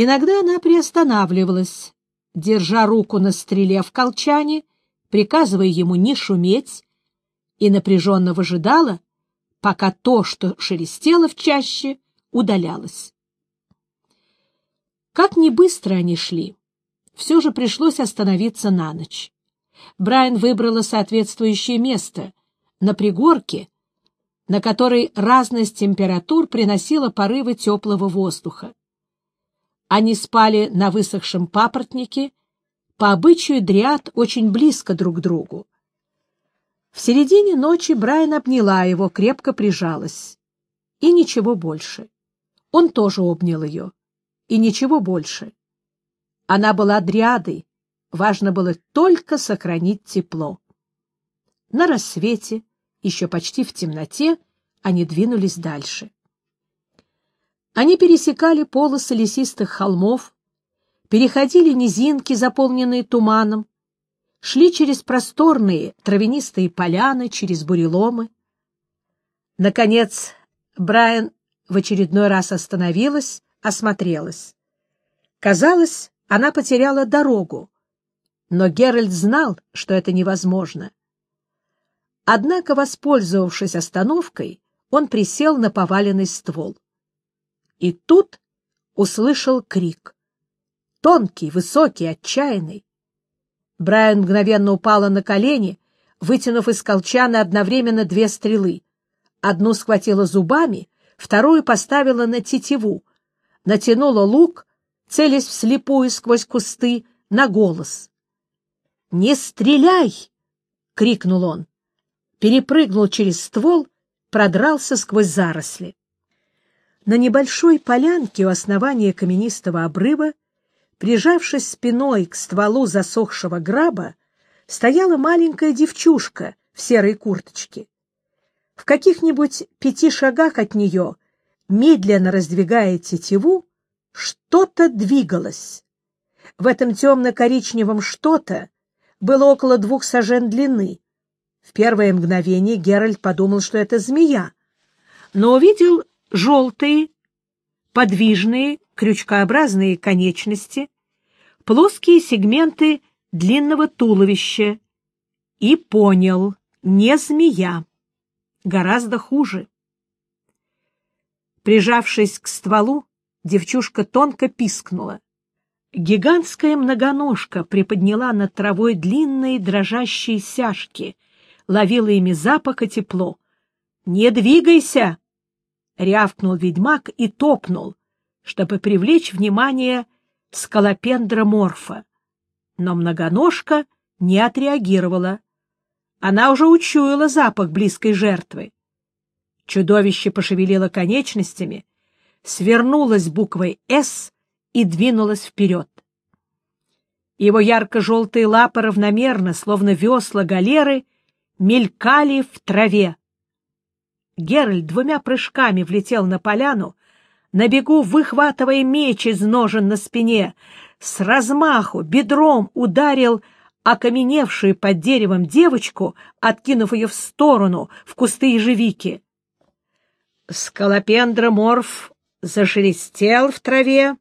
Иногда она приостанавливалась, держа руку на стреле в колчане, приказывая ему не шуметь, и напряженно выжидала, пока то, что шелестело в чаще, удалялось. Как не быстро они шли, все же пришлось остановиться на ночь. Брайан выбрала соответствующее место на пригорке, на которой разность температур приносила порывы теплого воздуха. Они спали на высохшем папоротнике, по обычаю дриад очень близко друг к другу. В середине ночи Брайан обняла его, крепко прижалась. И ничего больше. Он тоже обнял ее. И ничего больше. Она была дриадой, важно было только сохранить тепло. На рассвете, еще почти в темноте, они двинулись дальше. Они пересекали полосы лесистых холмов, переходили низинки, заполненные туманом, шли через просторные травянистые поляны, через буреломы. Наконец, Брайан в очередной раз остановилась, осмотрелась. Казалось, она потеряла дорогу, но Геральт знал, что это невозможно. Однако, воспользовавшись остановкой, он присел на поваленный ствол. И тут услышал крик. Тонкий, высокий, отчаянный. Брайан мгновенно упала на колени, вытянув из колчана одновременно две стрелы. Одну схватила зубами, вторую поставила на тетиву, натянула лук, целясь вслепую сквозь кусты, на голос. «Не стреляй!» — крикнул он. Перепрыгнул через ствол, продрался сквозь заросли. На небольшой полянке у основания каменистого обрыва Прижавшись спиной к стволу засохшего граба, стояла маленькая девчушка в серой курточке. В каких-нибудь пяти шагах от нее, медленно раздвигая тетиву, что-то двигалось. В этом темно-коричневом что-то было около двух сажен длины. В первое мгновение Геральт подумал, что это змея, но увидел желтые, подвижные, крючкообразные конечности, плоские сегменты длинного туловища и понял, не змея, гораздо хуже. Прижавшись к стволу, девчушка тонко пискнула. Гигантская многоножка приподняла над травой длинные дрожащие сяжки, ловила ими запах и тепло. «Не двигайся!» — рявкнул ведьмак и топнул, чтобы привлечь внимание скалопендра морфа. Но многоножка не отреагировала. Она уже учуяла запах близкой жертвы. Чудовище пошевелило конечностями, свернулось буквой «С» и двинулось вперед. Его ярко-желтые лапы равномерно, словно весла галеры, мелькали в траве. Геральт двумя прыжками влетел на поляну, на бегу выхватывая меч из ножен на спине, с размаху бедром ударил окаменевшую под деревом девочку, откинув ее в сторону, в кусты ежевики. Скалопендроморф зашелестел в траве,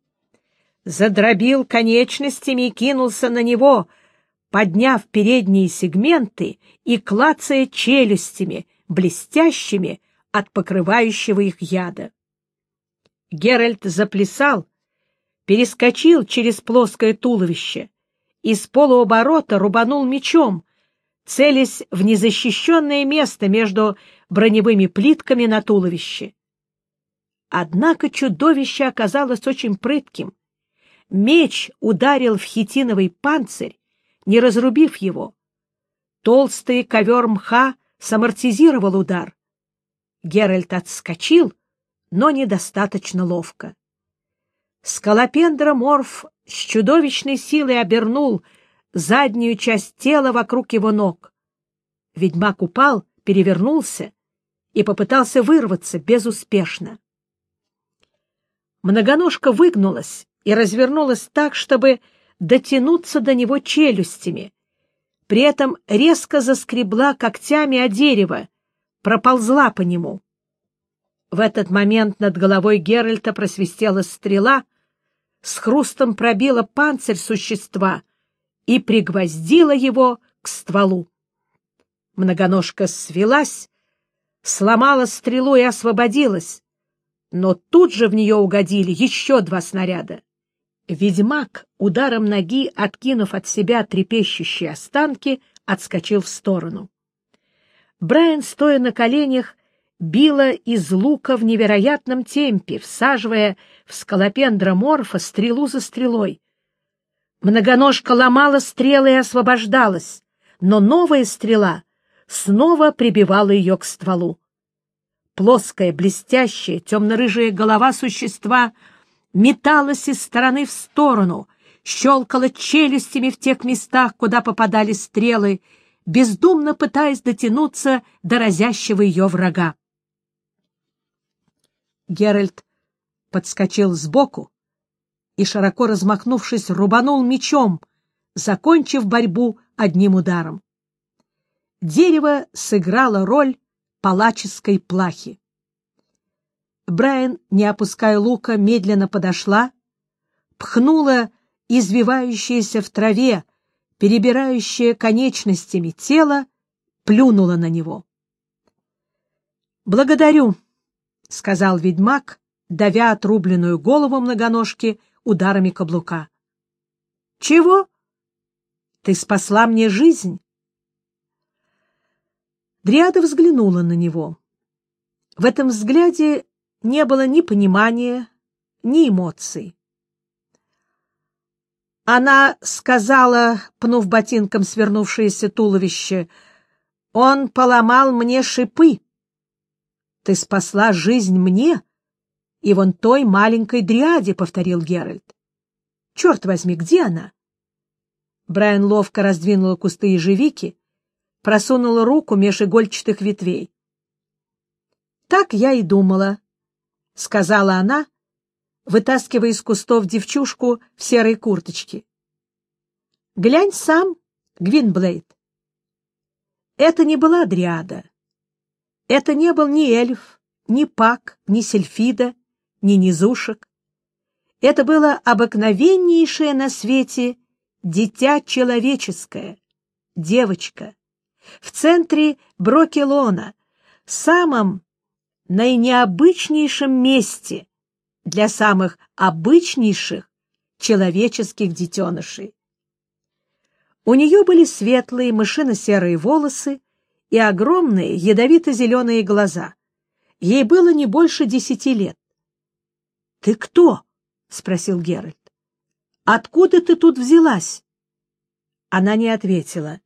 задробил конечностями и кинулся на него, подняв передние сегменты и клацая челюстями, блестящими от покрывающего их яда. Геральт заплясал, перескочил через плоское туловище и с полуоборота рубанул мечом, целясь в незащищенное место между броневыми плитками на туловище. Однако чудовище оказалось очень прытким. Меч ударил в хитиновый панцирь, не разрубив его. Толстый ковер мха самортизировал удар. Геральт отскочил — но недостаточно ловко. Скалопендроморф с чудовищной силой обернул заднюю часть тела вокруг его ног. Ведьмак упал, перевернулся и попытался вырваться безуспешно. Многоножка выгнулась и развернулась так, чтобы дотянуться до него челюстями. При этом резко заскребла когтями о дерево, проползла по нему. В этот момент над головой Геральта просвистела стрела, с хрустом пробила панцирь существа и пригвоздила его к стволу. Многоножка свелась, сломала стрелу и освободилась, но тут же в нее угодили еще два снаряда. Ведьмак, ударом ноги, откинув от себя трепещущие останки, отскочил в сторону. Брайан, стоя на коленях, била из лука в невероятном темпе, всаживая в скалопендра морфа стрелу за стрелой. Многоножка ломала стрелы и освобождалась, но новая стрела снова прибивала ее к стволу. Плоская, блестящая, темно-рыжая голова существа металась из стороны в сторону, щелкала челюстями в тех местах, куда попадали стрелы, бездумно пытаясь дотянуться до разящего ее врага. Геральт подскочил сбоку и, широко размахнувшись, рубанул мечом, закончив борьбу одним ударом. Дерево сыграло роль палаческой плахи. Брайан, не опуская лука, медленно подошла, пхнула извивающееся в траве, перебирающее конечностями тело, плюнула на него. «Благодарю», — сказал ведьмак, давя отрубленную голову многоножки ударами каблука. — Чего? Ты спасла мне жизнь. Дриада взглянула на него. В этом взгляде не было ни понимания, ни эмоций. Она сказала, пнув ботинком свернувшееся туловище, «Он поломал мне шипы». Ты спасла жизнь мне и вон той маленькой дриаде, — повторил Геральт. — Черт возьми, где она? Брайан ловко раздвинула кусты ежевики, просунула руку меж игольчатых ветвей. — Так я и думала, — сказала она, вытаскивая из кустов девчушку в серой курточке. — Глянь сам, Гвинблейд. Это не была дриада. Это не был ни эльф, ни пак, ни сельфида, ни низушек. Это было обыкновеннейшее на свете дитя человеческое, девочка, в центре Брокелона, самом наинеобычнейшем месте для самых обычнейших человеческих детенышей. У нее были светлые мышино-серые волосы, и огромные ядовито-зеленые глаза. Ей было не больше десяти лет. — Ты кто? — спросил Геральт. — Откуда ты тут взялась? Она не ответила.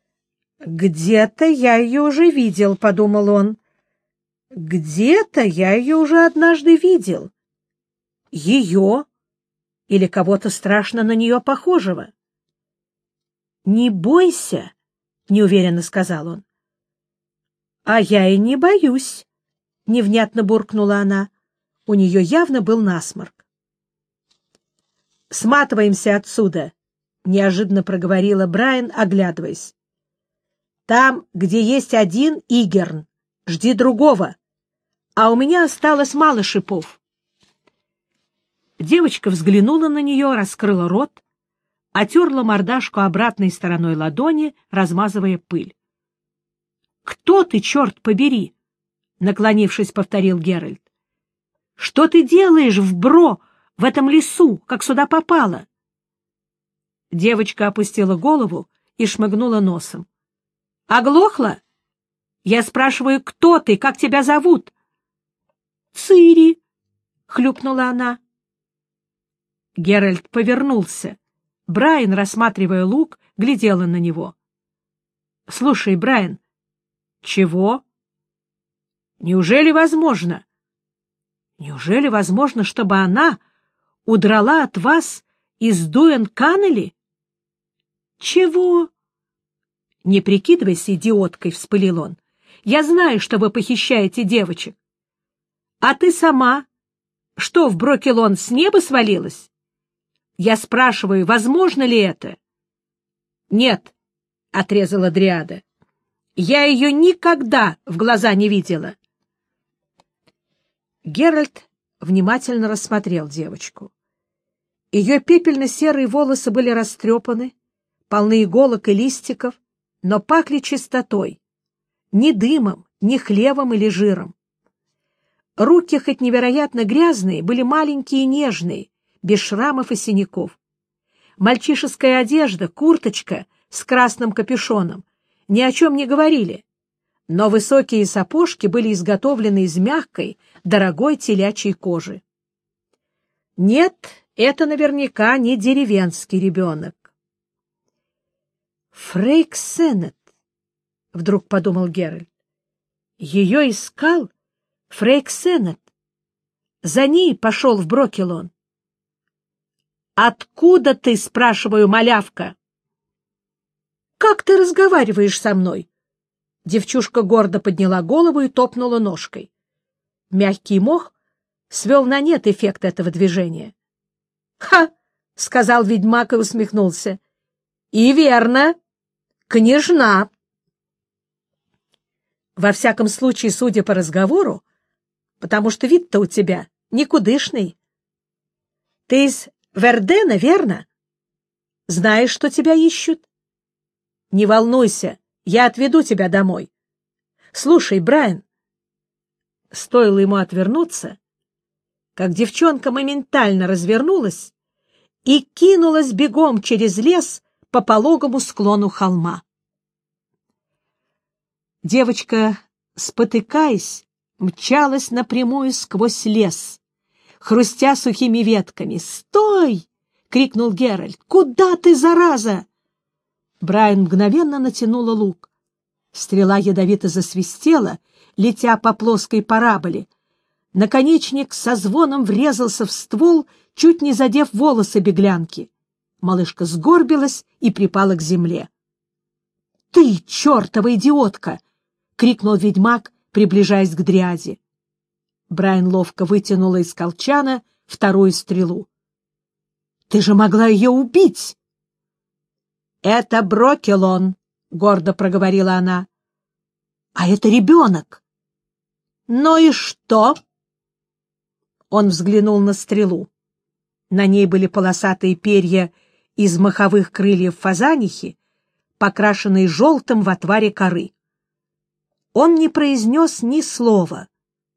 — Где-то я ее уже видел, — подумал он. — Где-то я ее уже однажды видел. Ее или кого-то страшно на нее похожего. — Не бойся, — неуверенно сказал он. А я и не боюсь, — невнятно буркнула она. У нее явно был насморк. «Сматываемся отсюда», — неожиданно проговорила Брайан, оглядываясь. «Там, где есть один Игерн, жди другого, а у меня осталось мало шипов». Девочка взглянула на нее, раскрыла рот, отерла мордашку обратной стороной ладони, размазывая пыль. «Кто ты, черт побери?» — наклонившись, повторил Геральт. «Что ты делаешь в Бро, в этом лесу, как сюда попала?» Девочка опустила голову и шмыгнула носом. «Оглохла? Я спрашиваю, кто ты, как тебя зовут?» «Цири», — хлюпнула она. Геральт повернулся. Брайан, рассматривая лук, глядела на него. — Слушай, Брайан, чего? Неужели возможно? Неужели возможно, чтобы она удрала от вас из Дуэн-Каннели? Чего? Не прикидывайся идиоткой, — вспылил он. Я знаю, что вы похищаете девочек. А ты сама? Что, в Брокелон с неба свалилась? Я спрашиваю, возможно ли это? Нет, — отрезала Дриада. Я ее никогда в глаза не видела. Геральт внимательно рассмотрел девочку. Ее пепельно-серые волосы были растрепаны, полны иголок и листиков, но пахли чистотой, ни дымом, ни хлевом или жиром. Руки, хоть невероятно грязные, были маленькие и нежные, без шрамов и синяков. Мальчишеская одежда, курточка с красным капюшоном ни о чем не говорили, но высокие сапожки были изготовлены из мягкой, дорогой телячьей кожи. Нет, это наверняка не деревенский ребенок. Фрейк Сеннет, — вдруг подумал Геральт. Ее искал Фрейк Сеннет. За ней пошел в Брокелон. «Откуда ты?» — спрашиваю, малявка. «Как ты разговариваешь со мной?» Девчушка гордо подняла голову и топнула ножкой. Мягкий мох свел на нет эффект этого движения. «Ха!» — сказал ведьмак и усмехнулся. «И верно. Княжна!» Во всяком случае, судя по разговору, потому что вид-то у тебя никудышный. Ты из Вердена, верно? Знаешь, что тебя ищут? Не волнуйся, я отведу тебя домой. Слушай, Брайан. Стоило ему отвернуться, как девчонка моментально развернулась и кинулась бегом через лес по пологому склону холма. Девочка, спотыкаясь, мчалась напрямую сквозь лес, хрустя сухими ветками. «Стой!» — крикнул Геральт. «Куда ты, зараза?» Брайан мгновенно натянула лук. Стрела ядовито засвистела, летя по плоской параболе. Наконечник со звоном врезался в ствол, чуть не задев волосы беглянки. Малышка сгорбилась и припала к земле. — Ты, чертова идиотка! — крикнул ведьмак, приближаясь к дряди. Брайан ловко вытянула из колчана вторую стрелу. — Ты же могла ее убить! — Это Брокелон, — гордо проговорила она. — А это ребенок. — Ну и что? Он взглянул на стрелу. На ней были полосатые перья из маховых крыльев фазанихи, покрашенные желтым в отваре коры. Он не произнес ни слова,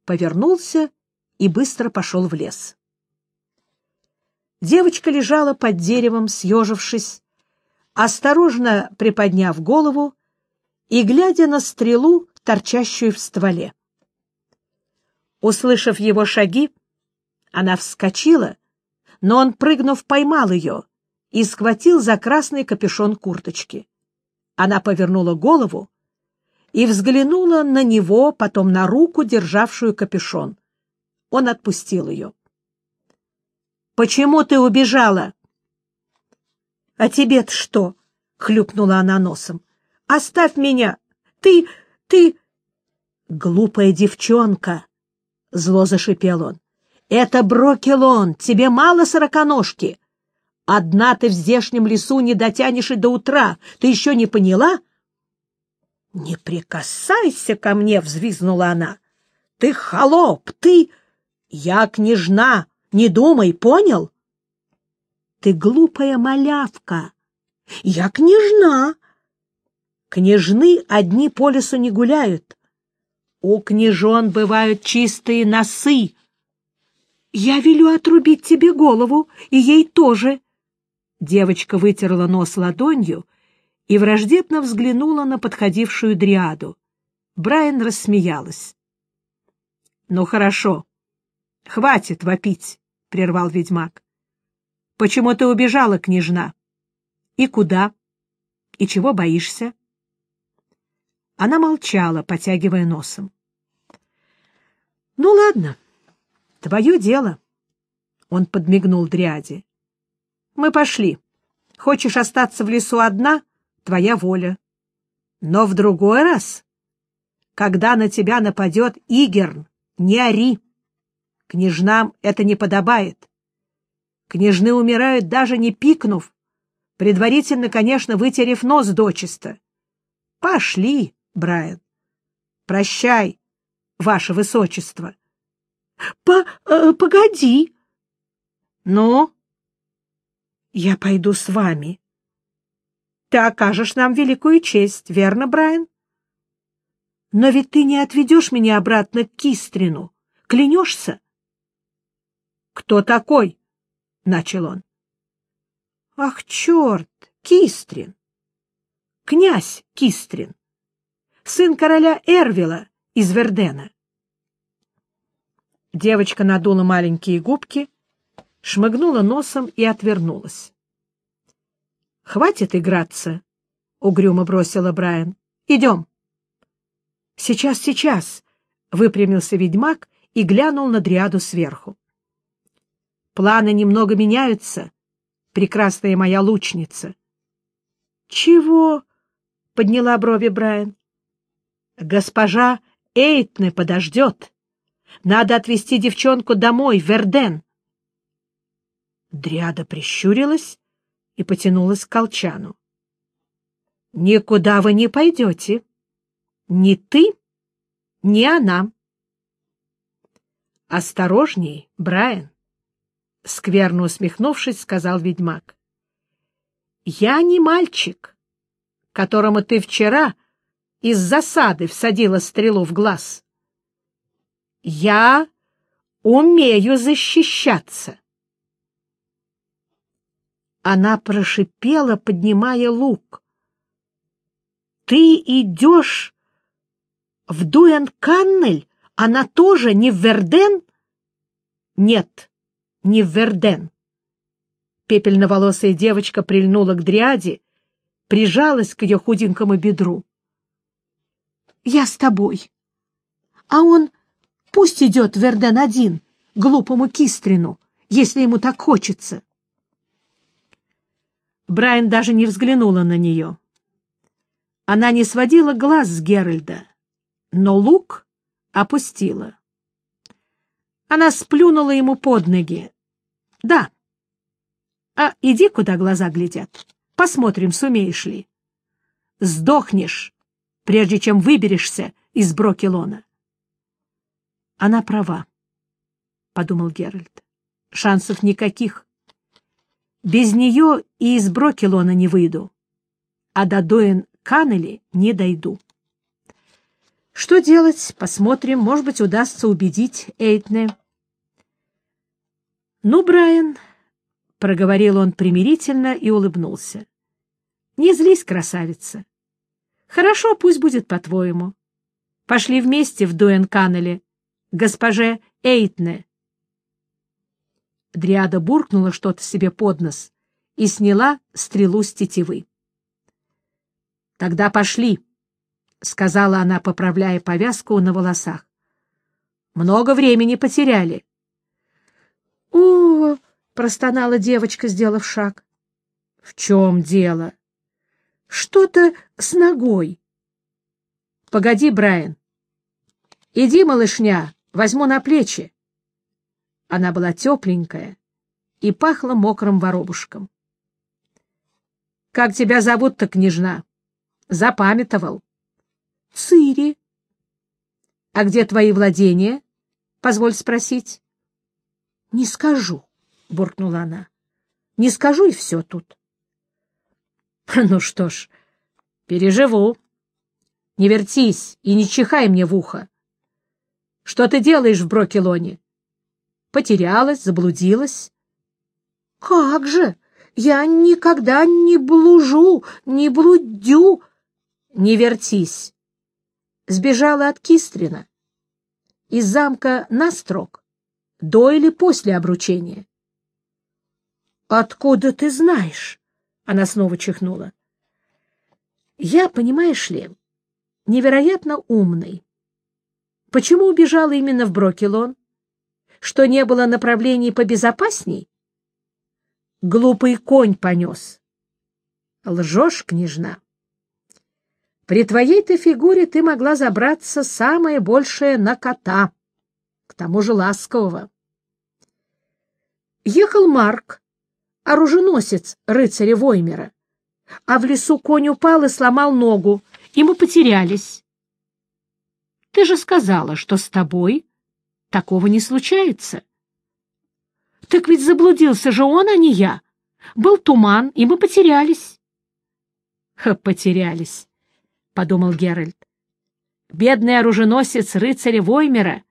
повернулся и быстро пошел в лес. Девочка лежала под деревом, съежившись, осторожно приподняв голову и глядя на стрелу, торчащую в стволе. Услышав его шаги, она вскочила, но он, прыгнув, поймал ее и схватил за красный капюшон курточки. Она повернула голову и взглянула на него, потом на руку, державшую капюшон. Он отпустил ее. — Почему ты убежала? «А тебе-то что?» — хлюпнула она носом. «Оставь меня! Ты... ты...» «Глупая девчонка!» — зло зашипел он. «Это Брокелон! Тебе мало сороконожки! Одна ты в здешнем лесу не дотянешь и до утра! Ты еще не поняла?» «Не прикасайся ко мне!» — взвизгнула она. «Ты холоп! Ты...» «Я княжна! Не думай, понял?» Ты глупая малявка. Я княжна. Княжны одни по лесу не гуляют. У княжон бывают чистые носы. Я велю отрубить тебе голову, и ей тоже. Девочка вытерла нос ладонью и враждебно взглянула на подходившую дриаду. Брайан рассмеялась. — Ну, хорошо. Хватит вопить, — прервал ведьмак. Почему ты убежала, княжна? И куда? И чего боишься? Она молчала, потягивая носом. — Ну, ладно, твое дело. Он подмигнул дряди. — Мы пошли. Хочешь остаться в лесу одна — твоя воля. Но в другой раз, когда на тебя нападет Игерн, не ори. Княжнам это не подобает. Княжны умирают, даже не пикнув, предварительно, конечно, вытерев нос дочисто. Пошли, Брайан. Прощай, ваше высочество. По, э, погоди. Ну, Я пойду с вами. Ты окажешь нам великую честь, верно, Брайан? Но ведь ты не отведешь меня обратно к Кистрину. Клянешься? — Кто такой? — начал он. — Ах, черт! Кистрин! Князь Кистрин! Сын короля Эрвила из Вердена. Девочка надула маленькие губки, шмыгнула носом и отвернулась. — Хватит играться, — угрюмо бросила Брайан. — Идем. — Сейчас, сейчас, — выпрямился ведьмак и глянул на Дриаду сверху. — Планы немного меняются, прекрасная моя лучница. — Чего? — подняла брови Брайан. — Госпожа Эйтне подождет. Надо отвезти девчонку домой, в Верден. Дриада прищурилась и потянулась к колчану. — Никуда вы не пойдете. Ни ты, ни она. — Осторожней, Брайан, — скверно усмехнувшись, сказал ведьмак. — Я не мальчик, которому ты вчера из засады всадила стрелу в глаз. Я умею защищаться. Она прошипела, поднимая лук. — Ты идешь в Дуэн-Каннель? Она тоже не в Верден? — Нет, не в Верден. Пепельноволосая девочка прильнула к дряде, прижалась к ее худенькому бедру. — Я с тобой. А он пусть идет в Верден один, глупому Кистрину, если ему так хочется. Брайан даже не взглянула на нее. Она не сводила глаз с Геральда, но лук опустила. Она сплюнула ему под ноги. — Да. — А иди, куда глаза глядят. Посмотрим, сумеешь ли. Сдохнешь, прежде чем выберешься из Брокелона. — Она права, — подумал Геральт. — Шансов никаких. Без нее и из Брокелона не выйду, а до Доэн Каннели не дойду. Что делать? Посмотрим. Может быть, удастся убедить Эйтне. — Ну, Брайан, — проговорил он примирительно и улыбнулся. — Не злись, красавица. Хорошо, пусть будет по-твоему. Пошли вместе в Дуэн-Каннеле, госпоже Эйтне. Дриада буркнула что-то себе под нос и сняла стрелу с тетивы. — Тогда пошли, — сказала она, поправляя повязку на волосах. — Много времени потеряли. — О, — простонала девочка, сделав шаг. — В чем дело? — Что-то с ногой. — Погоди, Брайан. Иди, малышня, возьму на плечи. Она была тепленькая и пахла мокрым воробушком. — Как тебя зовут-то, княжна? — Запамятовал. — Цири. — А где твои владения? — позволь спросить. — Не скажу, — буркнула она. — Не скажу, и все тут. — Ну что ж, переживу. Не вертись и не чихай мне в ухо. Что ты делаешь в Брокелоне? Потерялась, заблудилась? — Как же! Я никогда не блужу, не блудю. Не вертись. Сбежала от Кистрина. Из замка Настрок. До или после обручения? — Откуда ты знаешь? Она снова чихнула. — Я, понимаешь ли, невероятно умный. Почему убежала именно в Брокелон? Что не было направлений побезопасней? Глупый конь понес. Лжешь, княжна. При твоей-то фигуре ты могла забраться самое большее на кота, к тому же ласкового. Ехал Марк, оруженосец рыцаря Воймера, а в лесу конь упал и сломал ногу, и мы потерялись. Ты же сказала, что с тобой Такого не случается. Так ведь заблудился же он, а не я. был туман, и мы потерялись. — Потерялись, — подумал Геральт. Бедный оруженосец рыцаря Воймера,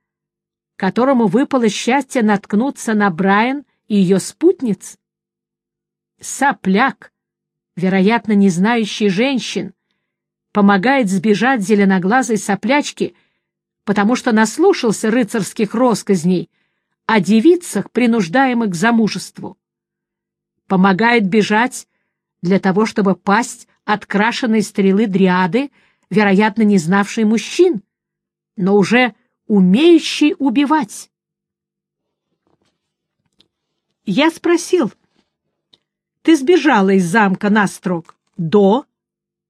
которому выпало счастье наткнуться на Брайан и ее спутниц. Сопляк, вероятно, не знающий женщин, помогает сбежать зеленоглазой соплячке, потому что наслушался рыцарских росказней о девицах, принуждаемых к замужеству. Помогает бежать для того, чтобы пасть от крашеной стрелы дриады, вероятно, не знавшей мужчин, но уже умеющей убивать. Я спросил, ты сбежала из замка на строк до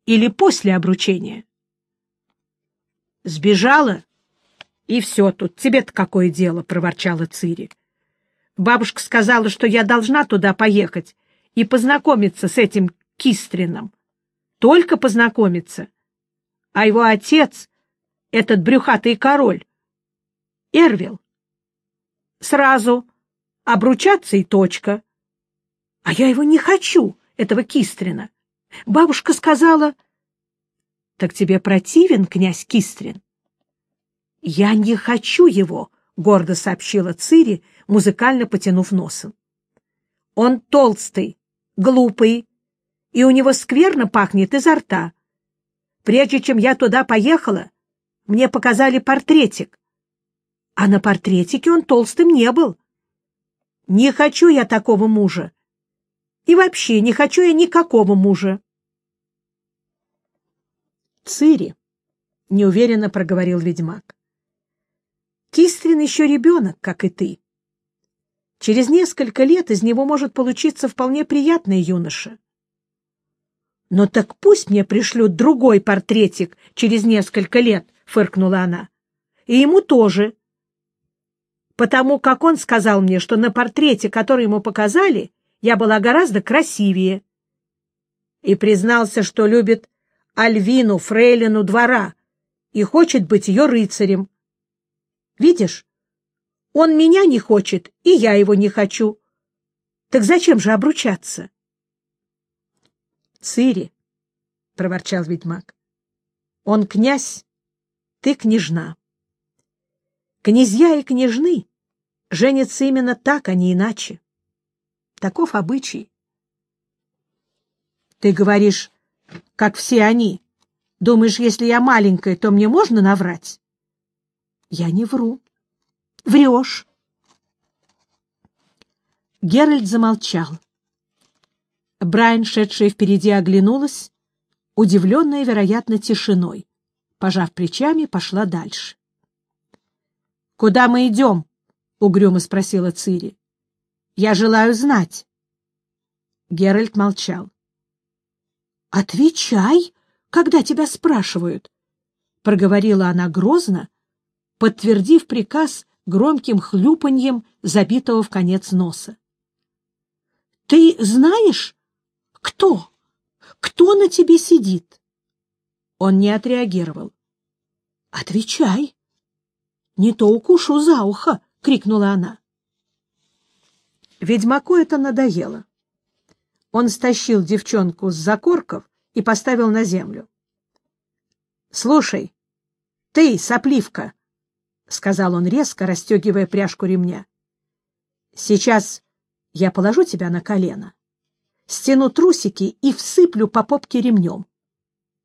или после обручения? Сбежала, и все тут. Тебе-то какое дело, — проворчала Цири. Бабушка сказала, что я должна туда поехать и познакомиться с этим Кистрином. Только познакомиться. А его отец, этот брюхатый король, Эрвил, сразу обручаться и точка. А я его не хочу, этого Кистрина. Бабушка сказала... Так тебе противен князь Кистрин? Я не хочу его, — гордо сообщила Цири, музыкально потянув носом. Он толстый, глупый, и у него скверно пахнет изо рта. Прежде чем я туда поехала, мне показали портретик. А на портретике он толстым не был. Не хочу я такого мужа. И вообще не хочу я никакого мужа. Цири, — неуверенно проговорил ведьмак. Кистрин еще ребенок, как и ты. Через несколько лет из него может получиться вполне приятный юноша. — Но так пусть мне пришлют другой портретик через несколько лет, — фыркнула она. — И ему тоже. Потому как он сказал мне, что на портрете, который ему показали, я была гораздо красивее. И признался, что любит Альвину, фрейлину двора, и хочет быть ее рыцарем. Видишь, он меня не хочет, и я его не хочу. Так зачем же обручаться? — Цири, — проворчал ведьмак, — он князь, ты княжна. Князья и княжны женятся именно так, а не иначе. Таков обычай. Ты говоришь, как все они. Думаешь, если я маленькая, то мне можно наврать? Я не вру. Врешь. Геральт замолчал. Брайан, шедшая впереди, оглянулась, удивленная, вероятно, тишиной. Пожав плечами, пошла дальше. — Куда мы идем? — угрюмо спросила Цири. — Я желаю знать. Геральт молчал. — Отвечай, когда тебя спрашивают, — проговорила она грозно, подтвердив приказ громким хлюпаньем забитого в конец носа. — Ты знаешь, «Кто? Кто на тебе сидит?» Он не отреагировал. «Отвечай!» «Не то укушу за ухо!» — крикнула она. Ведьмаку это надоело. Он стащил девчонку с закорков и поставил на землю. — Слушай, ты, сопливка, — сказал он резко, расстегивая пряжку ремня. — Сейчас я положу тебя на колено стяну трусики и всыплю по попке ремнем.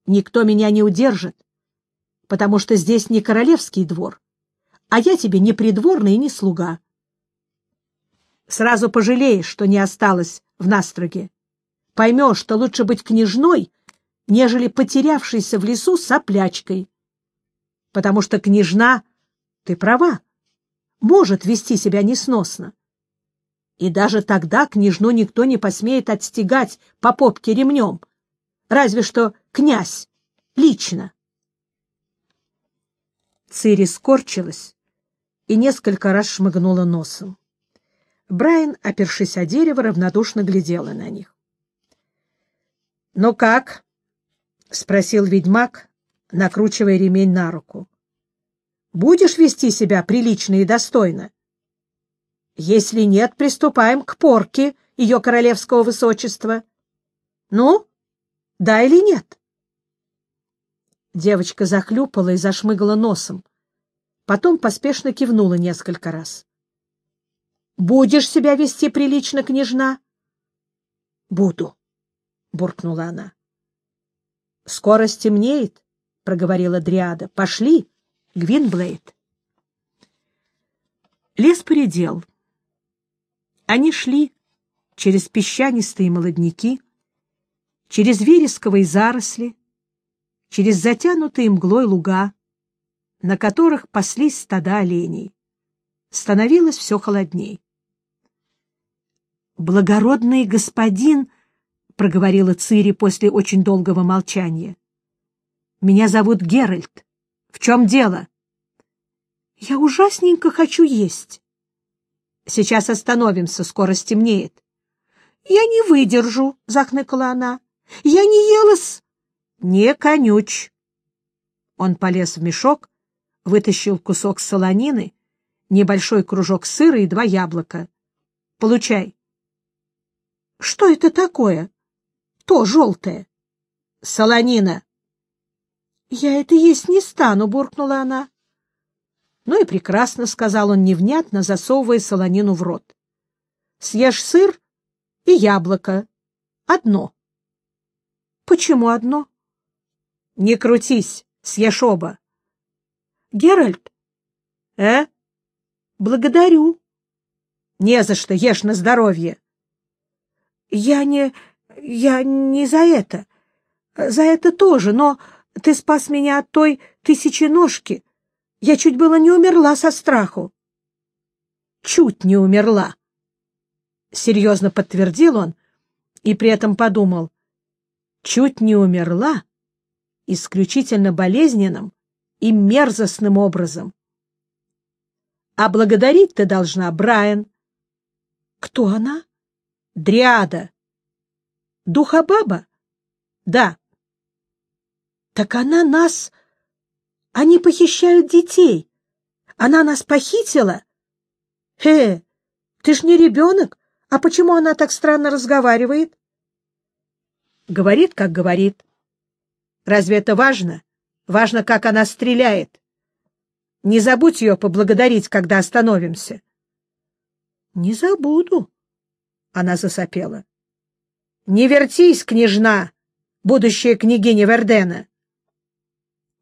Никто меня не удержит, потому что здесь не королевский двор, а я тебе не придворный и не слуга. Сразу пожалеешь, что не осталось в Настроге. Поймешь, что лучше быть княжной, нежели потерявшейся в лесу соплячкой. Потому что княжна, ты права, может вести себя несносно и даже тогда княжну никто не посмеет отстегать по попке ремнем, разве что князь лично. Цири скорчилась и несколько раз шмыгнула носом. Брайан, опершись о дерево, равнодушно глядела на них. — Ну как? — спросил ведьмак, накручивая ремень на руку. — Будешь вести себя прилично и достойно? Если нет, приступаем к порке ее королевского высочества. Ну, да или нет? Девочка захлюпала и зашмыгала носом. Потом поспешно кивнула несколько раз. — Будешь себя вести прилично, княжна? — Буду, — буркнула она. — Скоро стемнеет, — проговорила Дриада. — Пошли, Гвинблейд. Лес поредел. Они шли через песчанистые молодняки, через вересковые заросли, через затянутые мглой луга, на которых паслись стада оленей. Становилось все холодней. «Благородный господин», — проговорила Цири после очень долгого молчания, — «меня зовут Геральт. В чем дело?» «Я ужасненько хочу есть». «Сейчас остановимся, скоро стемнеет». «Я не выдержу», — захныкала она. «Я не ела-с...» «Не конюч!» Он полез в мешок, вытащил кусок солонины, небольшой кружок сыра и два яблока. «Получай!» «Что это такое?» «То желтое!» «Солонина!» «Я это есть не стану», — буркнула она. «Ну и прекрасно», — сказал он невнятно, засовывая солонину в рот. «Съешь сыр и яблоко. Одно». «Почему одно?» Не крутись, съешь оба. Геральт? Э? Благодарю. Не за что, ешь на здоровье. Я не... я не за это. За это тоже, но ты спас меня от той тысяченожки. Я чуть было не умерла со страху. Чуть не умерла. Серьезно подтвердил он и при этом подумал. Чуть не умерла исключительно болезненным и мерзостным образом. А благодарить ты должна, Брайан. Кто она? Дриада. Духобаба? Да. Так она нас... Они похищают детей. Она нас похитила? Э, ты ж не ребенок. А почему она так странно разговаривает? Говорит, как говорит. Разве это важно? Важно, как она стреляет. Не забудь ее поблагодарить, когда остановимся. — Не забуду, — она засопела. — Не вертись, княжна, будущая княгиня Вердена. —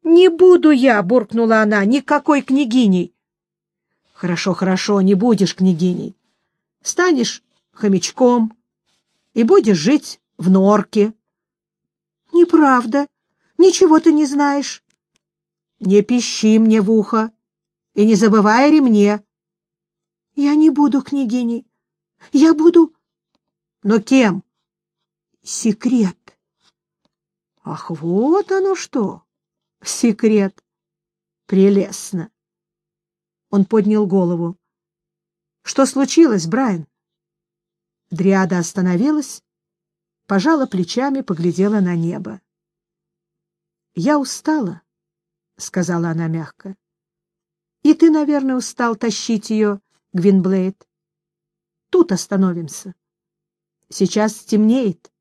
Не буду я, — буркнула она, — никакой княгиней. — Хорошо, хорошо, не будешь княгиней. Станешь хомячком и будешь жить в норке. — Неправда, Ничего ты не знаешь. Не пищи мне в ухо и не забывай о ремне. Я не буду княгиней. Я буду... Но кем? Секрет. Ах, вот оно что! Секрет. Прелестно. Он поднял голову. Что случилось, Брайан? Дриада остановилась, пожала плечами, поглядела на небо. — Я устала, — сказала она мягко. — И ты, наверное, устал тащить ее, Гвинблейд. Тут остановимся. Сейчас стемнеет.